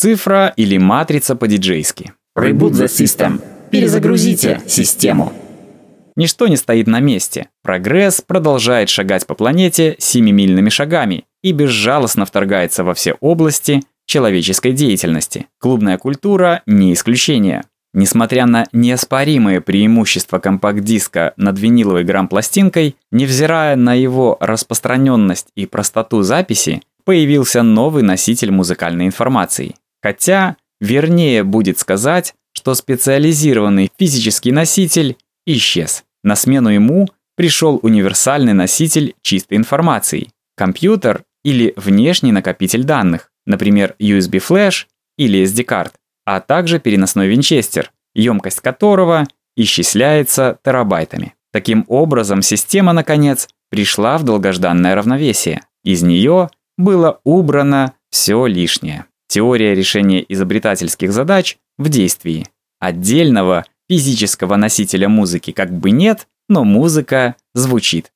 Цифра или матрица по-диджейски. Reboot the system. Перезагрузите систему. Ничто не стоит на месте. Прогресс продолжает шагать по планете семимильными шагами и безжалостно вторгается во все области человеческой деятельности. Клубная культура не исключение. Несмотря на неоспоримые преимущества компакт-диска над виниловой грамм-пластинкой, невзирая на его распространенность и простоту записи, появился новый носитель музыкальной информации. Хотя, вернее будет сказать, что специализированный физический носитель исчез. На смену ему пришел универсальный носитель чистой информации – компьютер или внешний накопитель данных, например, USB-флеш или SD-карт а также переносной винчестер, емкость которого исчисляется терабайтами. Таким образом, система, наконец, пришла в долгожданное равновесие. Из нее было убрано все лишнее. Теория решения изобретательских задач в действии. Отдельного физического носителя музыки как бы нет, но музыка звучит.